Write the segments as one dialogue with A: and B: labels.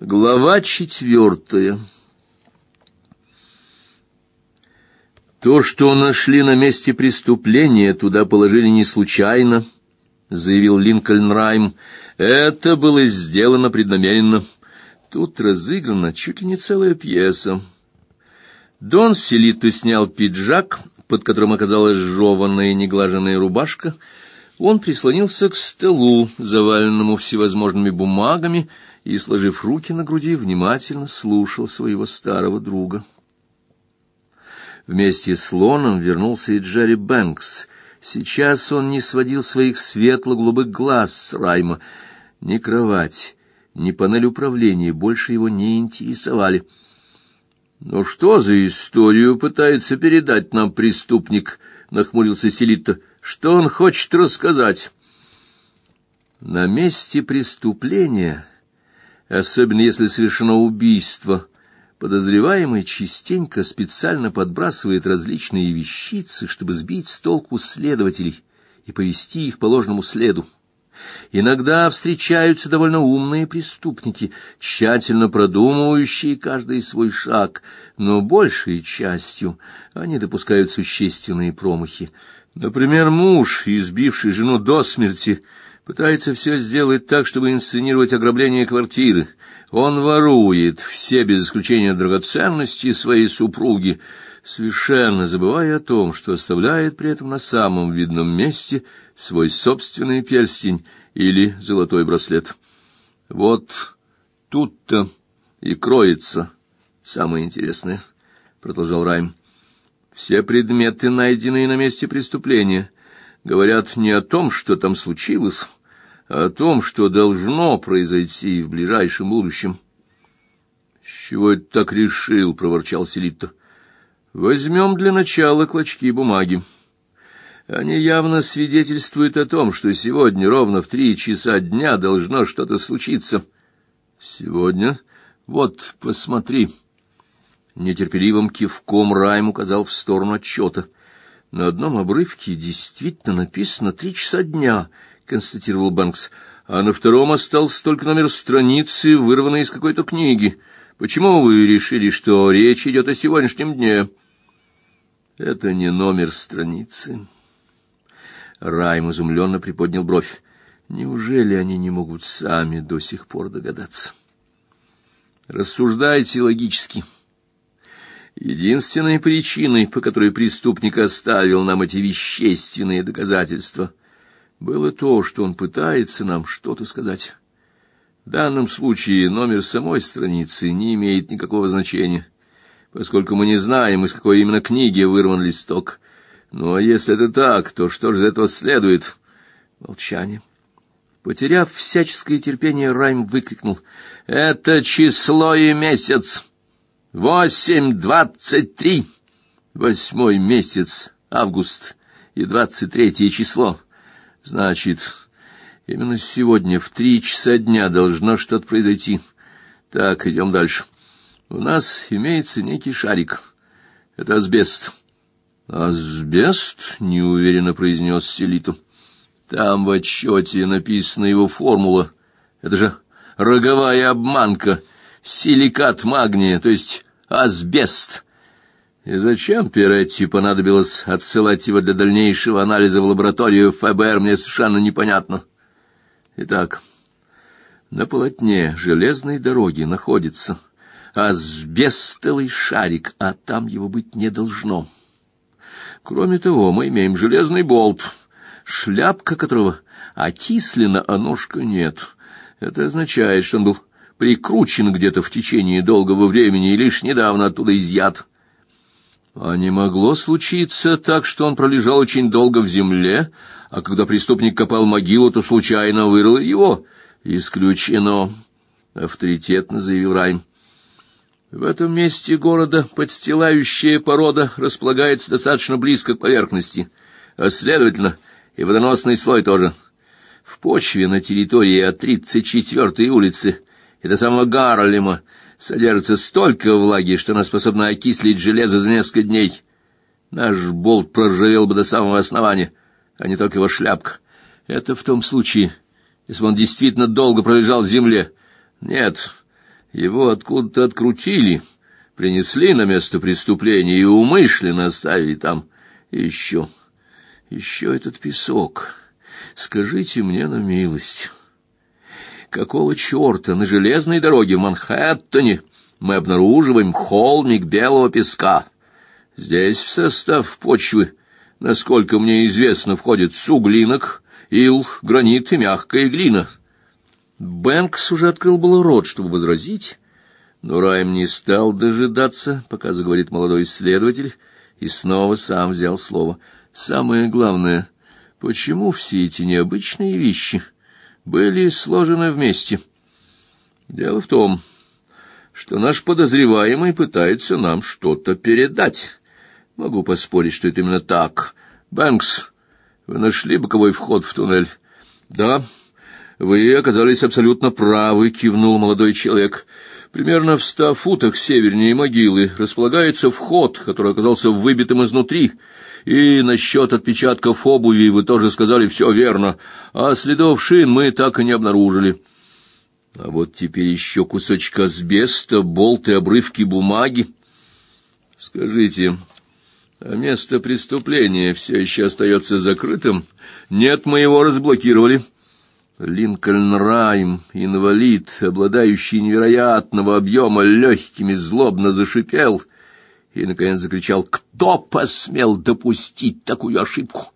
A: Глава четвертая То, что нашли на месте преступления, туда положили не случайно, заявил Линкольн Райм. Это было сделано преднамеренно. Тут разыграна чуть ли не целая пьеса. Дон Селито снял пиджак, под которым оказалась жеванная и неглаженная рубашка. Он прислонился к столу, заваленному всевозможными бумагами, и, сложив руки на груди, внимательно слушал своего старого друга. Вместе с Лоном вернулся и Джерри Бэнкс. Сейчас он не сводил своих светло-голубых глаз с Райма. Ни кровать, ни панель управления больше его не интересовали. «Ну что за историю пытается передать нам преступник?» — нахмурился Селитто. «Что он хочет рассказать?» «На месте преступления...» особенно если совершено убийство. Подозреваемый частенько специально подбрасывает различные вещицы, чтобы сбить с толку следователей и повести их по ложному следу. Иногда встречаются довольно умные преступники, тщательно продумывающие каждый свой шаг, но большей частью они допускают существенные промахи. Например, муж, избивший жену до смерти, Пытается все сделать так, чтобы инсценировать ограбление квартиры. Он ворует все, без исключения драгоценности своей супруги, совершенно забывая о том, что оставляет при этом на самом видном месте свой собственный перстень или золотой браслет. Вот тут-то и кроется самое интересное, — продолжал Райм. Все предметы, найденные на месте преступления, говорят не о том, что там случилось, о том, что должно произойти в ближайшем будущем. — С чего это так решил? — проворчал Селитто. — Возьмем для начала клочки бумаги. Они явно свидетельствуют о том, что сегодня ровно в три часа дня должно что-то случиться. — Сегодня? Вот, посмотри. Нетерпеливым кивком Райм указал в сторону отчета. На одном обрывке действительно написано «три часа дня», констатировал Банкс. А на втором остался только номер страницы, вырванной из какой-то книги. Почему вы решили, что речь идет о сегодняшнем дне? Это не номер страницы. Райм изумленно приподнял бровь. Неужели они не могут сами до сих пор догадаться? Рассуждайте логически. Единственной причиной, по которой преступник оставил нам эти вещественные доказательства, было то, что он пытается нам что-то сказать. В данном случае номер самой страницы не имеет никакого значения, поскольку мы не знаем, из какой именно книги вырван листок. Но если это так, то что же из этого следует? Молчание. Потеряв всяческое терпение, Райм выкрикнул. «Это число и месяц! Восемь двадцать три! Восьмой месяц, август, и двадцать третье число!» Значит, именно сегодня в три часа дня должно что-то произойти. Так, идем дальше. У нас имеется некий шарик. Это асбест. Асбест? неуверенно произнес Селиту. Там в отчете написана его формула. Это же роговая обманка, силикат магния, то есть асбест. И зачем Перетти понадобилось отсылать его для дальнейшего анализа в лабораторию ФБР, мне совершенно непонятно. Итак, на полотне железной дороги находится асбестовый шарик, а там его быть не должно. Кроме того, мы имеем железный болт, шляпка которого окислена, а ножка нет. Это означает, что он был прикручен где-то в течение долгого времени и лишь недавно оттуда изъят. А не могло случиться так, что он пролежал очень долго в земле, а когда преступник копал могилу, то случайно вырыл его? Исключено, авторитетно заявил Райм. В этом месте города подстилающая порода располагается достаточно близко к поверхности, а следовательно, и водоносный слой тоже. В почве на территории от 34-й улицы и до самого Гарлема содержится столько влаги, что она способна окислить железо за несколько дней. Наш болт проржавел бы до самого основания, а не только его шляпка. Это в том случае, если он действительно долго пролежал в земле. Нет, Его откуда-то открутили, принесли на место преступления и умышленно оставили там. Еще, еще этот песок. Скажите мне на милость, какого черта на железной дороге в Манхэттене мы обнаруживаем холмик белого песка? Здесь в состав почвы, насколько мне известно, входит суглинок, ил, гранит и мягкая глина. Бэнкс уже открыл был рот, чтобы возразить, но Райм не стал дожидаться, пока заговорит молодой исследователь, и снова сам взял слово. Самое главное, почему все эти необычные вещи были сложены вместе? Дело в том, что наш подозреваемый пытается нам что-то передать. Могу поспорить, что это именно так. Бэнкс, вы нашли боковой вход в туннель? Да. Вы оказались абсолютно правы, кивнул молодой человек. Примерно в ста футах севернее могилы располагается вход, который оказался выбитым изнутри. И насчет отпечатков обуви вы тоже сказали все верно, а следов шин мы так и не обнаружили. А вот теперь еще кусочек асбеста, болты, обрывки бумаги. Скажите, а место преступления все еще остается закрытым? Нет, мы его разблокировали. Линкольн Райм, инвалид, обладающий невероятного объема легкими, злобно зашипел и, наконец, закричал «Кто посмел допустить такую ошибку?»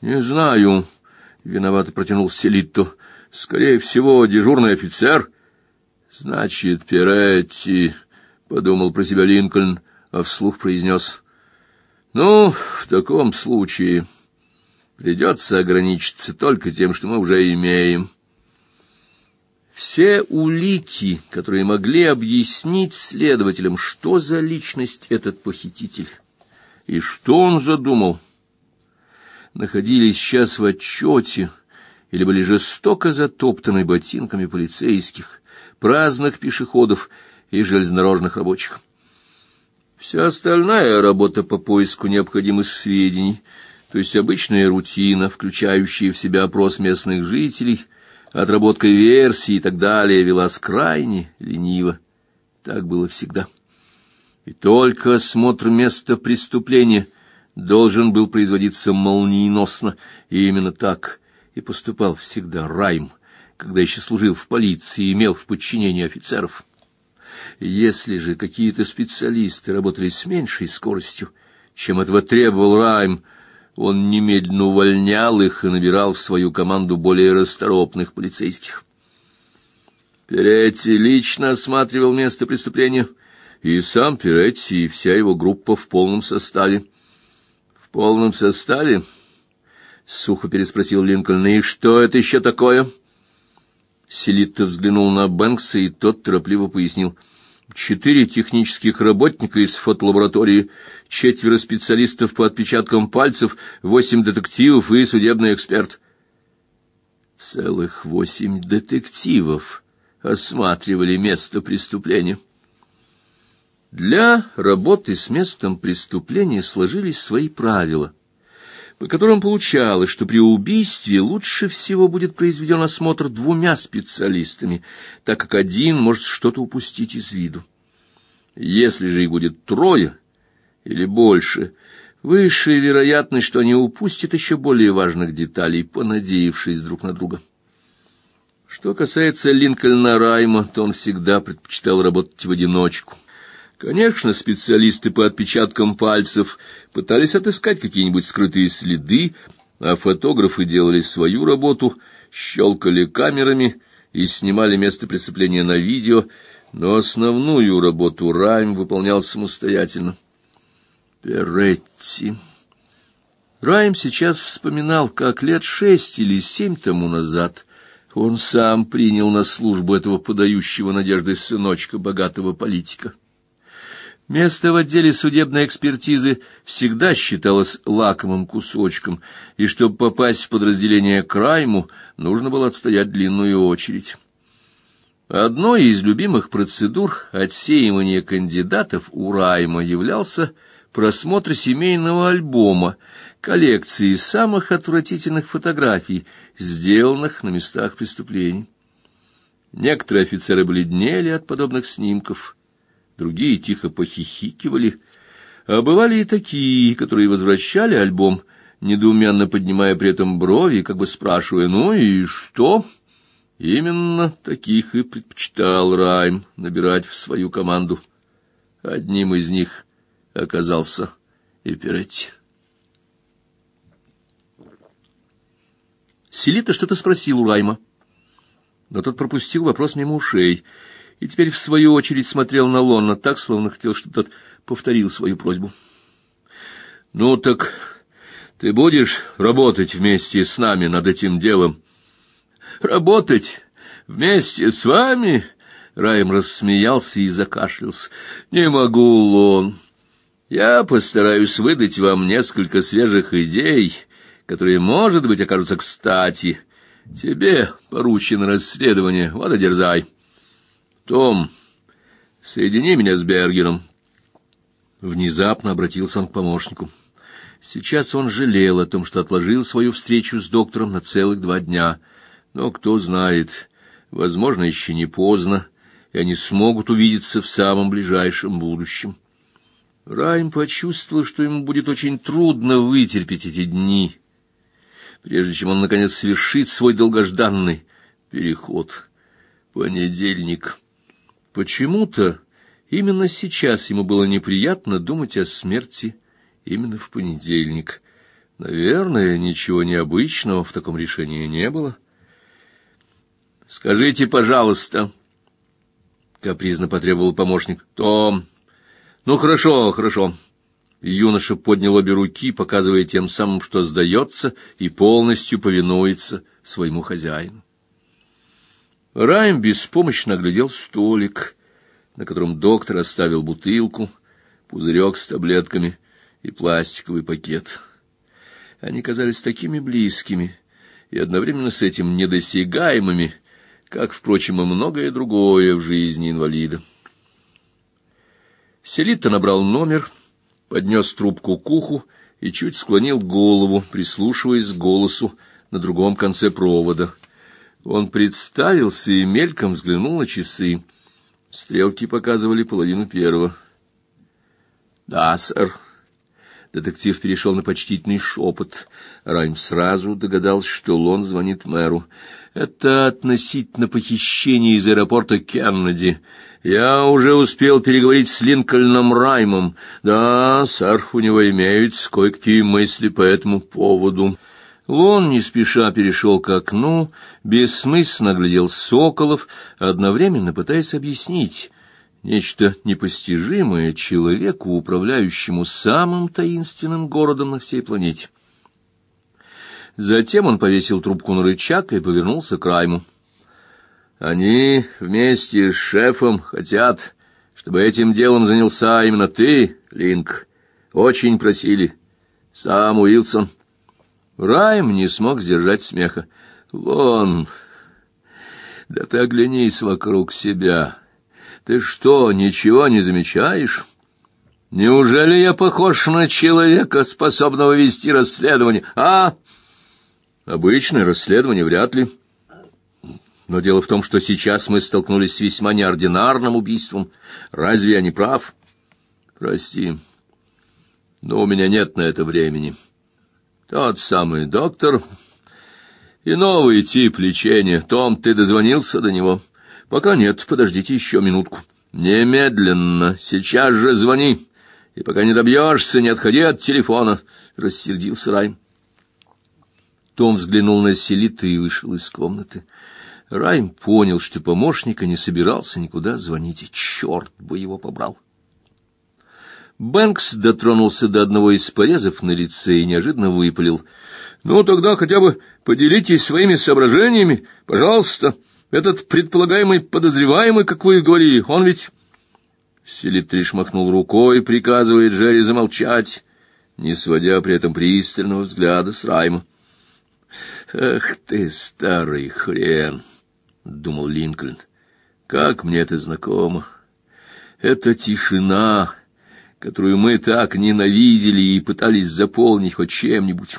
A: «Не знаю», — виновато протянул Селитто. «Скорее всего, дежурный офицер». «Значит, Перетти», — подумал про себя Линкольн, а вслух произнес. «Ну, в таком случае...» Придется ограничиться только тем, что мы уже имеем. Все улики, которые могли объяснить следователям, что за личность этот похититель и что он задумал, находились сейчас в отчете или были жестоко затоптаны ботинками полицейских, праздных пешеходов и железнодорожных рабочих. Вся остальная работа по поиску необходимых сведений — то есть обычная рутина, включающая в себя опрос местных жителей, отработка версий и так далее, велась крайне лениво. Так было всегда. И только осмотр места преступления должен был производиться молниеносно, и именно так и поступал всегда Райм, когда еще служил в полиции и имел в подчинении офицеров. Если же какие-то специалисты работали с меньшей скоростью, чем этого требовал Райм, он немедленно увольнял их и набирал в свою команду более расторопных полицейских. Перетти лично осматривал место преступления, и сам Перетти, и вся его группа в полном составе. В полном составе? сухо переспросил Линкольн. И что это еще такое? Селитто взглянул на Бэнкса, и тот торопливо пояснил: четыре технических работника из фотолаборатории, четверо специалистов по отпечаткам пальцев, восемь детективов и судебный эксперт. Целых восемь детективов осматривали место преступления. Для работы с местом преступления сложились свои правила, по которым получалось, что при убийстве лучше всего будет произведен осмотр двумя специалистами, так как один может что-то упустить из виду. Если же их будет трое или больше, высшая вероятность, что они упустят еще более важных деталей, понадеявшись друг на друга. Что касается Линкольна Райма, то он всегда предпочитал работать в одиночку. Конечно, специалисты по отпечаткам пальцев пытались отыскать какие-нибудь скрытые следы, а фотографы делали свою работу, щелкали камерами и снимали место преступления на видео, но основную работу Райм выполнял самостоятельно. Перетти. Райм сейчас вспоминал, как лет шесть или семь тому назад он сам принял на службу этого подающего надежды сыночка богатого политика. Место в отделе судебной экспертизы всегда считалось лакомым кусочком, и чтобы попасть в подразделение Крайму, нужно было отстоять длинную очередь. Одной из любимых процедур отсеивания кандидатов у Райма являлся просмотр семейного альбома, коллекции самых отвратительных фотографий, сделанных на местах преступлений. Некоторые офицеры бледнели от подобных снимков, другие тихо похихикивали, а бывали и такие, которые возвращали альбом, недоуменно поднимая при этом брови, как бы спрашивая, ну и что? Именно таких и предпочитал Райм набирать в свою команду. Одним из них оказался и Перетти. Селита что-то спросил у Райма, но тот пропустил вопрос мимо ушей и теперь в свою очередь смотрел на Лонна так, словно хотел, чтобы тот повторил свою просьбу. «Ну так ты будешь работать вместе с нами над этим делом?» «Работать вместе с вами?» Райм рассмеялся и закашлялся. «Не могу, Лон. Я постараюсь выдать вам несколько свежих идей, которые, может быть, окажутся кстати. Тебе поручено расследование, вот и дерзай. Том, соедини меня с Бергером. Внезапно обратился он к помощнику. Сейчас он жалел о том, что отложил свою встречу с доктором на целых два дня. Но кто знает, возможно, еще не поздно, и они смогут увидеться в самом ближайшем будущем. Райм почувствовал, что ему будет очень трудно вытерпеть эти дни, прежде чем он, наконец, совершит свой долгожданный переход. Понедельник. Почему-то именно сейчас ему было неприятно думать о смерти именно в понедельник. Наверное, ничего необычного в таком решении не было. «Скажите, пожалуйста», — капризно потребовал помощник, — «то...» «Ну, хорошо, хорошо». Юноша поднял обе руки, показывая тем самым, что сдается и полностью повинуется своему хозяину. Райм беспомощно оглядел столик, на котором доктор оставил бутылку, пузырек с таблетками и пластиковый пакет. Они казались такими близкими и одновременно с этим недосягаемыми, как, впрочем, и многое другое в жизни инвалида. Селитта набрал номер — поднес трубку к уху и чуть склонил голову, прислушиваясь к голосу на другом конце провода. Он представился и мельком взглянул на часы. Стрелки показывали половину первого. «Да, сэр». Детектив перешел на почтительный шепот. Райм сразу догадался, что Лон звонит мэру. «Это относительно похищения из аэропорта Кеннеди. Я уже успел переговорить с Линкольном Раймом. Да, сэр, у него имеются кое-какие мысли по этому поводу. Лон не спеша перешел к окну, бессмысленно глядел соколов, одновременно пытаясь объяснить нечто непостижимое человеку, управляющему самым таинственным городом на всей планете. Затем он повесил трубку на рычаг и повернулся к Райму. Они вместе с шефом хотят, чтобы этим делом занялся именно ты, Линк. Очень просили. Сам Уилсон. Райм не смог сдержать смеха. Вон, да ты оглянись вокруг себя. Ты что, ничего не замечаешь? Неужели я похож на человека, способного вести расследование? А? Обычное расследование вряд ли. Но дело в том, что сейчас мы столкнулись с весьма неординарным убийством. Разве я не прав? Прости, но у меня нет на это времени. Тот самый доктор и новый тип лечения. Том, ты дозвонился до него? Пока нет, подождите еще минутку. Немедленно, сейчас же звони. И пока не добьешься, не отходи от телефона, — рассердился Райм. Том взглянул на Селита и вышел из комнаты. Райм понял, что помощника не собирался никуда звонить, и черт бы его побрал. Бэнкс дотронулся до одного из порезов на лице и неожиданно выпалил. «Ну, тогда хотя бы поделитесь своими соображениями, пожалуйста. Этот предполагаемый подозреваемый, как вы говорили, он ведь...» Селитриш махнул рукой, приказывая Джерри замолчать, не сводя при этом пристального взгляда с Райма. «Ах ты, старый хрен!» — думал Линкольн. «Как мне это знакомо! Это тишина, которую мы так ненавидели и пытались заполнить хоть чем-нибудь.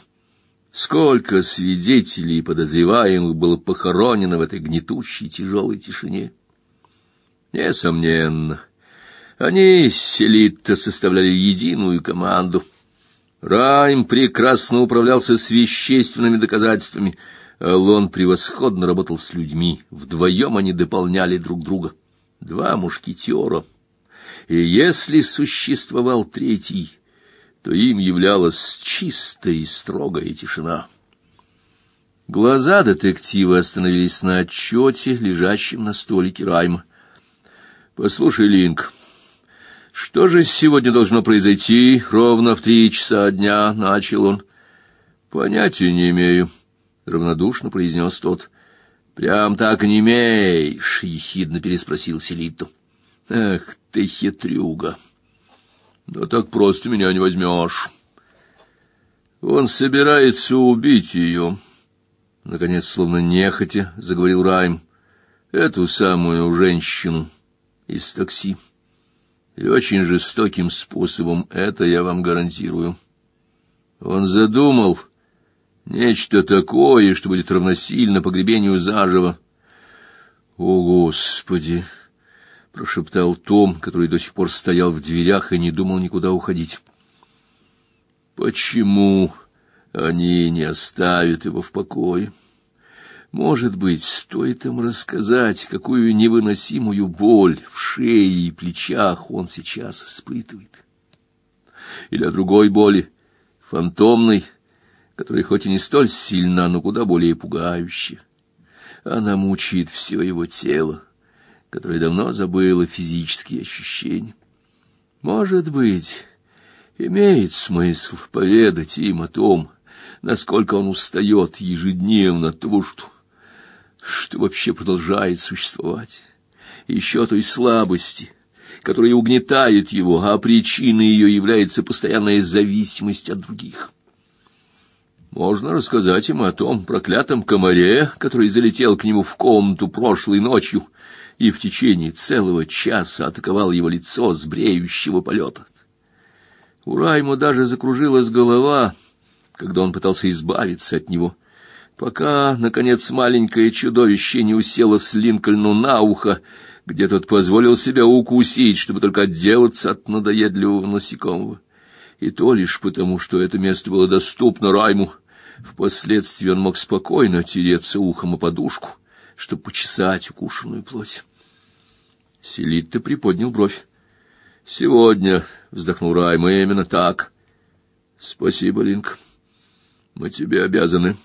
A: Сколько свидетелей и подозреваемых было похоронено в этой гнетущей тяжелой тишине. Несомненно, они с Селитто составляли единую команду. Райм прекрасно управлялся с вещественными доказательствами, а Лон превосходно работал с людьми. Вдвоем они дополняли друг друга. Два мушкетера. И если существовал третий, то им являлась чистая и строгая тишина. Глаза детектива остановились на отчете, лежащем на столике Райма. «Послушай, Линк, что же сегодня должно произойти ровно в три часа дня, начал он. Понятия не имею, равнодушно произнес тот. Прям так не имеешь, ехидно переспросил Селиту. Эх, ты хитрюга. Да так просто меня не возьмешь. Он собирается убить ее. Наконец, словно нехотя, заговорил Райм. Эту самую женщину из такси. И очень жестоким способом, это я вам гарантирую. Он задумал нечто такое, что будет равносильно погребению заживо. О, Господи! Прошептал Том, который до сих пор стоял в дверях и не думал никуда уходить. Почему они не оставят его в покое? Может быть, стоит им рассказать, какую невыносимую боль в шее и плечах он сейчас испытывает. Или о другой боли, фантомной, которая хоть и не столь сильна, но куда более пугающая. Она мучает все его тело, которое давно забыло физические ощущения. Может быть, имеет смысл поведать им о том, насколько он устает ежедневно от того, что что вообще продолжает существовать, еще той слабости, которая угнетает его, а причиной ее является постоянная зависимость от других. Можно рассказать ему о том проклятом комаре, который залетел к нему в комнату прошлой ночью и в течение целого часа атаковал его лицо с бреющего полета. У Райма даже закружилась голова, когда он пытался избавиться от него — пока, наконец, маленькое чудовище не усело с Линкольну на ухо, где тот позволил себя укусить, чтобы только отделаться от надоедливого насекомого. И то лишь потому, что это место было доступно Райму. Впоследствии он мог спокойно тереться ухом о подушку, чтобы почесать укушенную плоть. Селитта приподнял бровь. «Сегодня», — вздохнул Райм, — «именно так». «Спасибо, Линк. Мы тебе обязаны».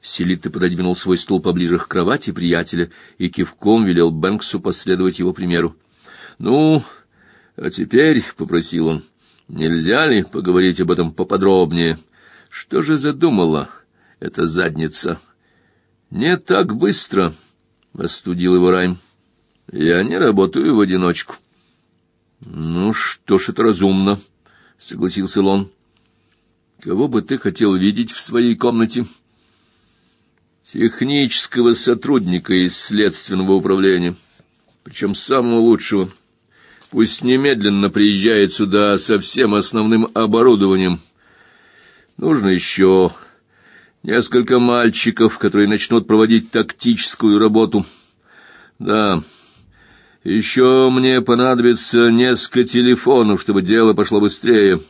A: Селитта пододвинул свой стул поближе к кровати приятеля и кивком велел Бэнксу последовать его примеру. «Ну, а теперь, — попросил он, — нельзя ли поговорить об этом поподробнее? Что же задумала эта задница?» «Не так быстро», — остудил его Райм. «Я не работаю в одиночку». «Ну что ж, это разумно», — согласился Лон. «Кого бы ты хотел видеть в своей комнате?» технического сотрудника из следственного управления, причем самого лучшего. Пусть немедленно приезжает сюда со всем основным оборудованием. Нужно еще несколько мальчиков, которые начнут проводить тактическую работу. Да, еще мне понадобится несколько телефонов, чтобы дело пошло быстрее.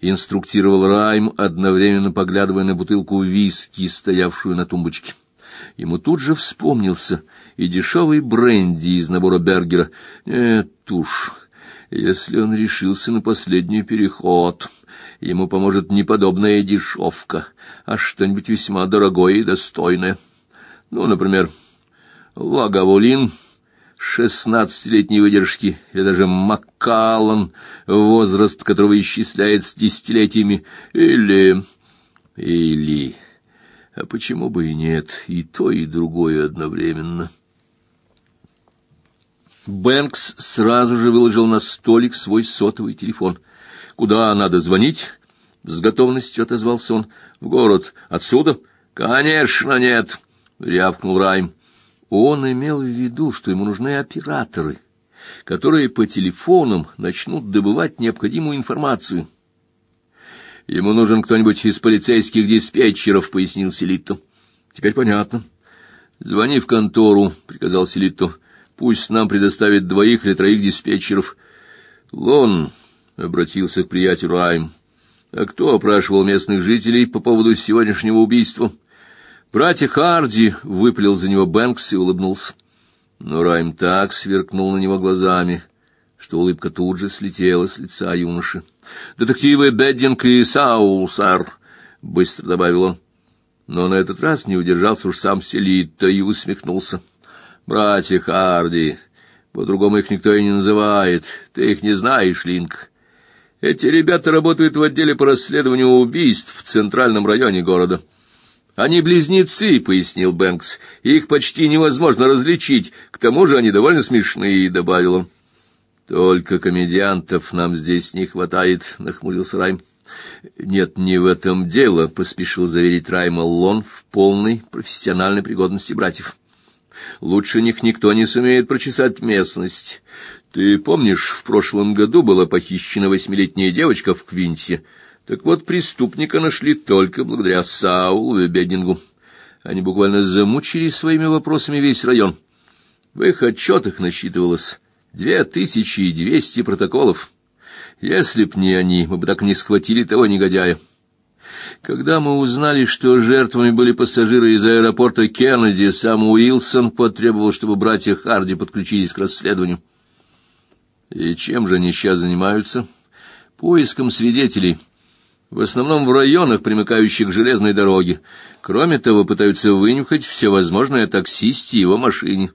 A: Инструктировал Райм, одновременно поглядывая на бутылку виски, стоявшую на тумбочке. Ему тут же вспомнился и дешевый бренди из набора Бергера. Нет уж, если он решился на последний переход, ему поможет не подобная дешевка, а что-нибудь весьма дорогое и достойное. Ну, например, лагавулин шестнадцатилетней выдержки, или даже Маккаллан, возраст которого исчисляется десятилетиями, или... или... А почему бы и нет, и то, и другое одновременно? Бэнкс сразу же выложил на столик свой сотовый телефон. «Куда надо звонить?» — с готовностью отозвался он. «В город. Отсюда?» «Конечно нет!» — рявкнул Райм. Он имел в виду, что ему нужны операторы, которые по телефонам начнут добывать необходимую информацию. Ему нужен кто-нибудь из полицейских диспетчеров, пояснил Селитто. Теперь понятно. Звони в контору, приказал Селитто. Пусть нам предоставят двоих или троих диспетчеров. Лон обратился к приятелю Райм. А кто опрашивал местных жителей по поводу сегодняшнего убийства? Братья Харди выпалил за него Бэнкс и улыбнулся. Но Райм так сверкнул на него глазами, что улыбка тут же слетела с лица юноши. «Детективы Беддинг и Саул, сэр», — быстро добавил он. Но на этот раз не удержался уж сам Селитто и усмехнулся. «Братья Харди, по-другому их никто и не называет. Ты их не знаешь, Линк. Эти ребята работают в отделе по расследованию убийств в центральном районе города». Они близнецы, пояснил Бэнкс. Их почти невозможно различить. К тому же они довольно смешные, добавил он. Только комедиантов нам здесь не хватает, нахмурился Райм. Нет, не в этом дело, поспешил заверить Райма Лон в полной профессиональной пригодности братьев. Лучше них никто не сумеет прочесать местность. Ты помнишь, в прошлом году была похищена восьмилетняя девочка в Квинсе? Так вот, преступника нашли только благодаря Саулу и Бедингу. Они буквально замучили своими вопросами весь район. В их отчетах насчитывалось две тысячи и двести протоколов. Если б не они, мы бы так не схватили того негодяя. Когда мы узнали, что жертвами были пассажиры из аэропорта Кеннеди, сам Уилсон потребовал, чтобы братья Харди подключились к расследованию. И чем же они сейчас занимаются? Поиском свидетелей в основном в районах, примыкающих к железной дороге. Кроме того, пытаются вынюхать все возможное о таксисте и его машине.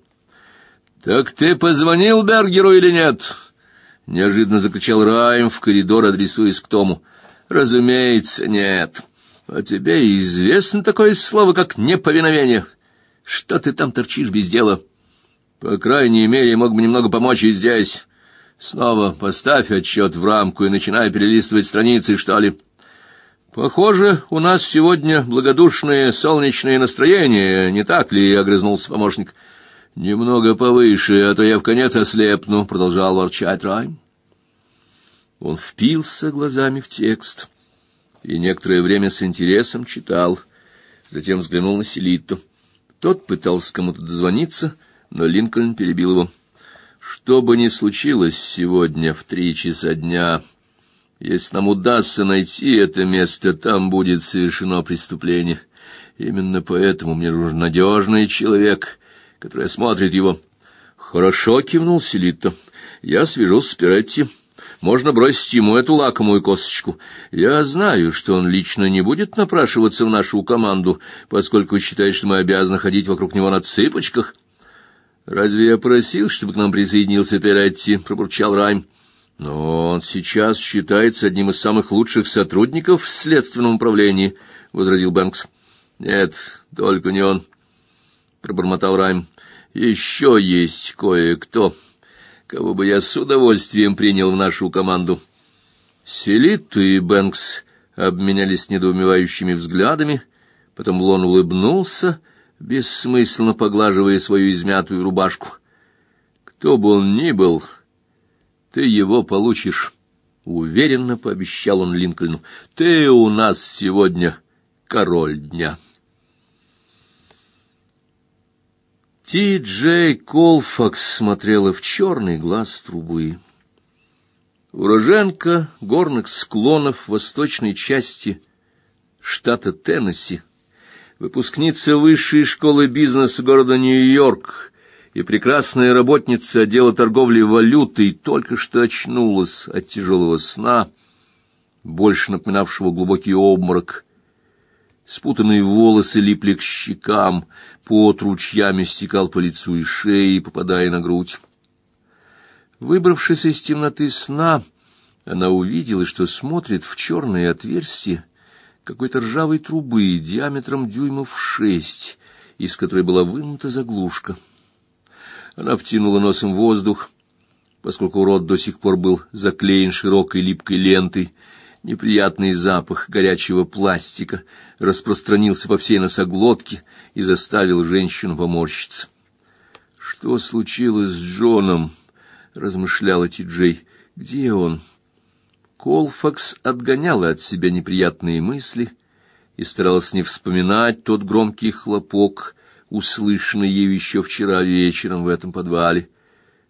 A: «Так ты позвонил Бергеру или нет?» — неожиданно закричал Райм в коридор, адресуясь к Тому. «Разумеется, нет. А тебе известно такое слово, как неповиновение. Что ты там торчишь без дела? По крайней мере, мог бы немного помочь и здесь. Снова поставь отчет в рамку и начинай перелистывать страницы, что ли». Похоже, у нас сегодня благодушное солнечное настроение, не так ли? огрызнулся помощник. Немного повыше, а то я в конец ослепну, продолжал ворчать Райм. Он впился глазами в текст и некоторое время с интересом читал, затем взглянул на Селиту. Тот пытался кому-то дозвониться, но Линкольн перебил его. Что бы ни случилось сегодня в три часа дня, если нам удастся найти это место, там будет совершено преступление. Именно поэтому мне нужен надежный человек, который осмотрит его. Хорошо, кивнул Селитто. Я свяжусь с Пиретти. Можно бросить ему эту лакомую косточку. Я знаю, что он лично не будет напрашиваться в нашу команду, поскольку считает, что мы обязаны ходить вокруг него на цыпочках. Разве я просил, чтобы к нам присоединился Пиретти? пробурчал Райм. Но он сейчас считается одним из самых лучших сотрудников в следственном управлении, возразил Бэнкс. Нет, только не он, пробормотал Райм. Еще есть кое-кто, кого бы я с удовольствием принял в нашу команду. Селит и Бэнкс обменялись недоумевающими взглядами, потом Лон улыбнулся, бессмысленно поглаживая свою измятую рубашку. Кто бы он ни был, ты его получишь, уверенно пообещал он Линкольну. Ты у нас сегодня король дня. Ти Джей Колфакс смотрела в черный глаз трубы. Уроженка горных склонов восточной части штата Теннесси, выпускница высшей школы бизнеса города Нью-Йорк, и прекрасная работница отдела торговли валютой только что очнулась от тяжелого сна, больше напоминавшего глубокий обморок. Спутанные волосы липли к щекам, пот ручьями стекал по лицу и шее, попадая на грудь. Выбравшись из темноты сна, она увидела, что смотрит в черное отверстие какой-то ржавой трубы диаметром дюймов шесть, из которой была вынута заглушка. Она втянула носом воздух, поскольку рот до сих пор был заклеен широкой липкой лентой. Неприятный запах горячего пластика распространился по всей носоглотке и заставил женщину поморщиться. Что случилось с Джоном? размышляла Ти-Джей. Где он? Колфакс отгоняла от себя неприятные мысли и старалась не вспоминать тот громкий хлопок, услышанный ею еще вчера вечером в этом подвале.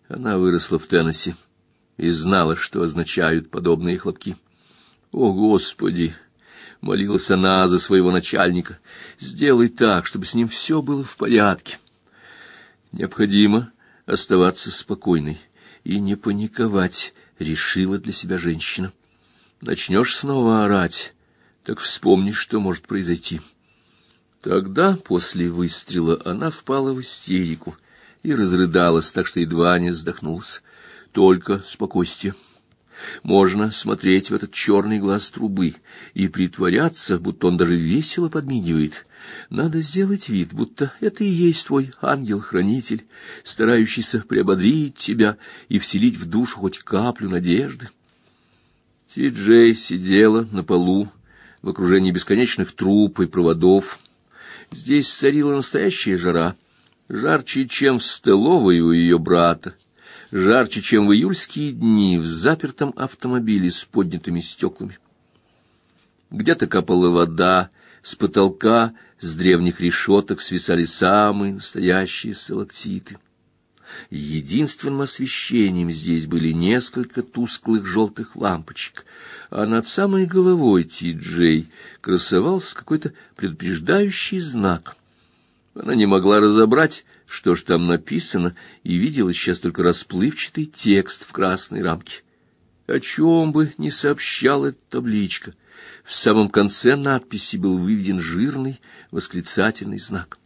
A: Она выросла в Теннесси и знала, что означают подобные хлопки. О, Господи! Молилась она за своего начальника. Сделай так, чтобы с ним все было в порядке. Необходимо оставаться спокойной и не паниковать, решила для себя женщина. Начнешь снова орать, так вспомни, что может произойти. Тогда, после выстрела, она впала в истерику и разрыдалась, так что едва не вздохнулась. Только спокойствие. Можно смотреть в этот черный глаз трубы и притворяться, будто он даже весело подмигивает. Надо сделать вид, будто это и есть твой ангел-хранитель, старающийся приободрить тебя и вселить в душу хоть каплю надежды. Ти-Джей сидела на полу в окружении бесконечных труб и проводов. Здесь царила настоящая жара, жарче, чем в столовой у ее брата жарче, чем в июльские дни в запертом автомобиле с поднятыми стеклами. Где-то капала вода, с потолка, с древних решеток свисали самые настоящие сталактиты. Единственным освещением здесь были несколько тусклых желтых лампочек, а над самой головой Ти-Джей красовался какой-то предупреждающий знак. Она не могла разобрать, что ж там написано, и видела сейчас только расплывчатый текст в красной рамке. О чем бы ни сообщала эта табличка, в самом конце надписи был выведен жирный восклицательный знак.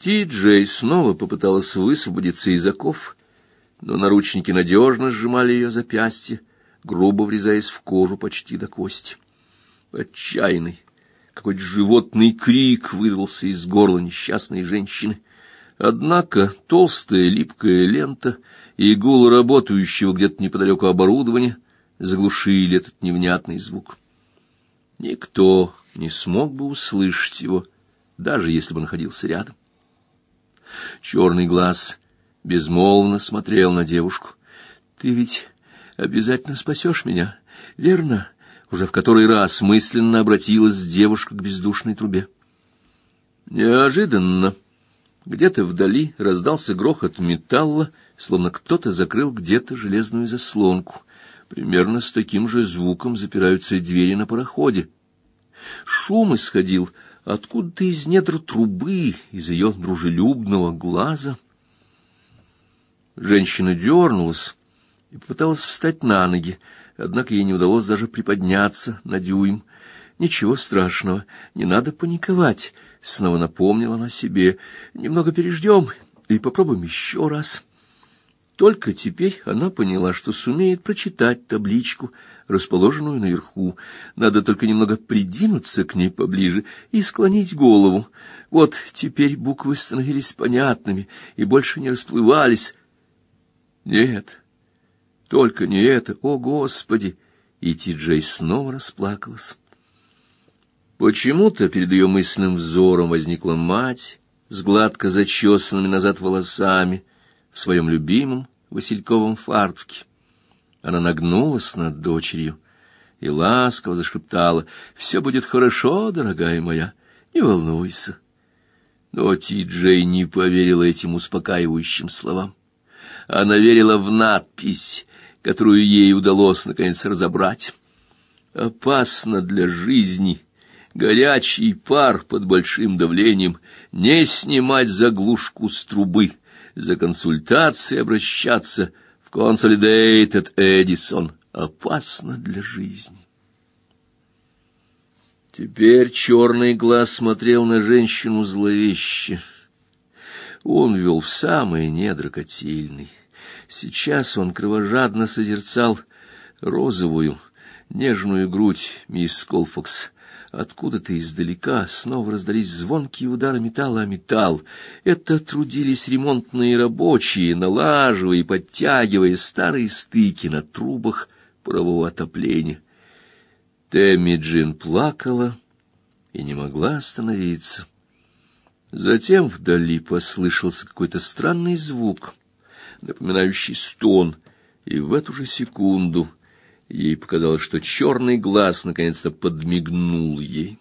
A: Ти-Джей снова попыталась высвободиться из оков, но наручники надежно сжимали ее запястье, грубо врезаясь в кожу почти до кости. Отчаянный, какой-то животный крик вырвался из горла несчастной женщины. Однако толстая липкая лента и гул работающего где-то неподалеку оборудования заглушили этот невнятный звук. Никто не смог бы услышать его, даже если бы находился рядом. Черный глаз безмолвно смотрел на девушку. «Ты ведь обязательно спасешь меня, верно?» уже в который раз мысленно обратилась девушка к бездушной трубе. Неожиданно где-то вдали раздался грохот металла, словно кто-то закрыл где-то железную заслонку. Примерно с таким же звуком запираются двери на пароходе. Шум исходил откуда-то из недр трубы, из ее дружелюбного глаза. Женщина дернулась и попыталась встать на ноги, однако ей не удалось даже приподняться на дюйм. Ничего страшного, не надо паниковать, снова напомнила она себе. Немного переждем и попробуем еще раз. Только теперь она поняла, что сумеет прочитать табличку, расположенную наверху. Надо только немного придвинуться к ней поближе и склонить голову. Вот теперь буквы становились понятными и больше не расплывались. Нет, только не это, о Господи! И Ти-Джей снова расплакалась. Почему-то перед ее мысленным взором возникла мать с гладко зачесанными назад волосами в своем любимом васильковом фартуке. Она нагнулась над дочерью и ласково зашептала, «Все будет хорошо, дорогая моя, не волнуйся». Но Ти-Джей не поверила этим успокаивающим словам. Она верила в надпись, которую ей удалось наконец разобрать. Опасно для жизни горячий пар под большим давлением, не снимать заглушку с трубы, за консультацией обращаться в Consolidated Edison. Опасно для жизни. Теперь черный глаз смотрел на женщину зловеще. Он вел в самые недра котельной. Сейчас он кровожадно созерцал розовую, нежную грудь мисс Колфакс. Откуда-то издалека снова раздались звонкие удары металла о металл. Это трудились ремонтные рабочие, налаживая и подтягивая старые стыки на трубах парового отопления. Тэмми Джин плакала и не могла остановиться. Затем вдали послышался какой-то странный звук — напоминающий стон, и в эту же секунду Ей показалось, что черный глаз наконец-то подмигнул ей.